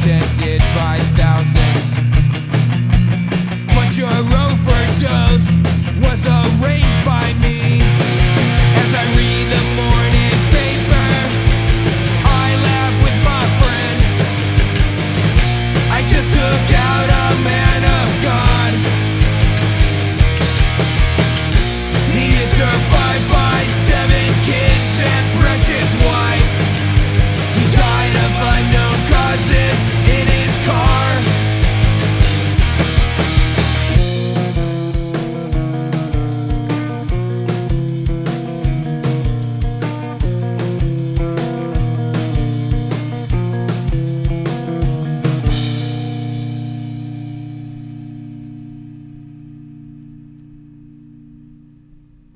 pretended